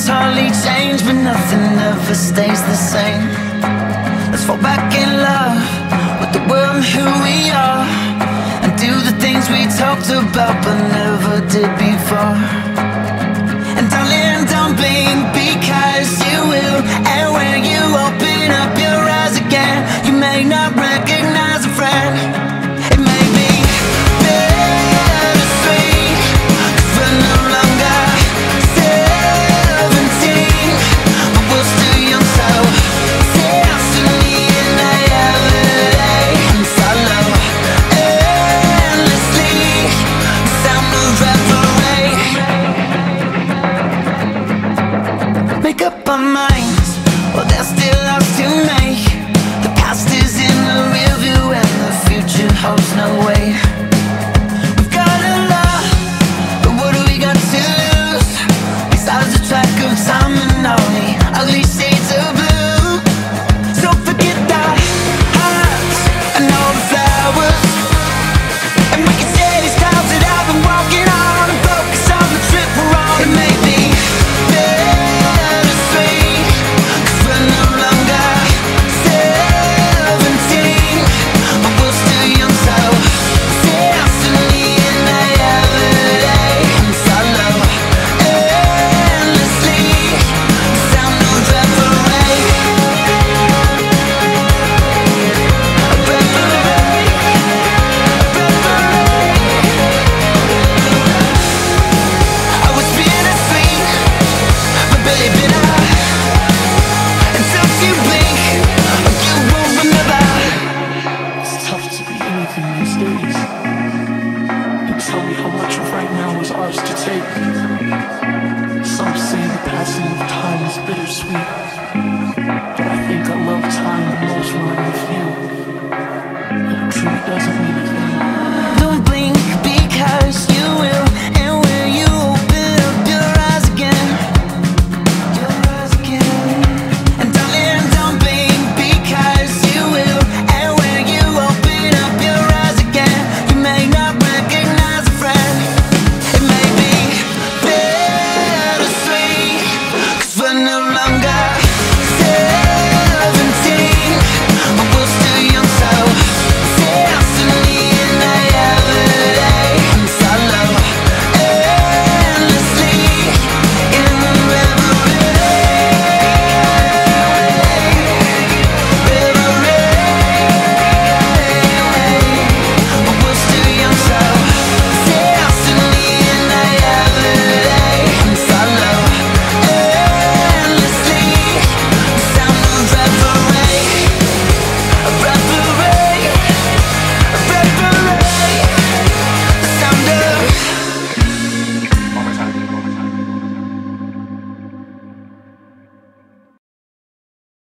things hardly change, but nothing ever stays the same. Let's fall back in love with the world and who we are, and do the things we talked about but never did before. Well, there's still to make. The past is in the rearview And the future holds no way these days. And tell me how much of right now is ours to take.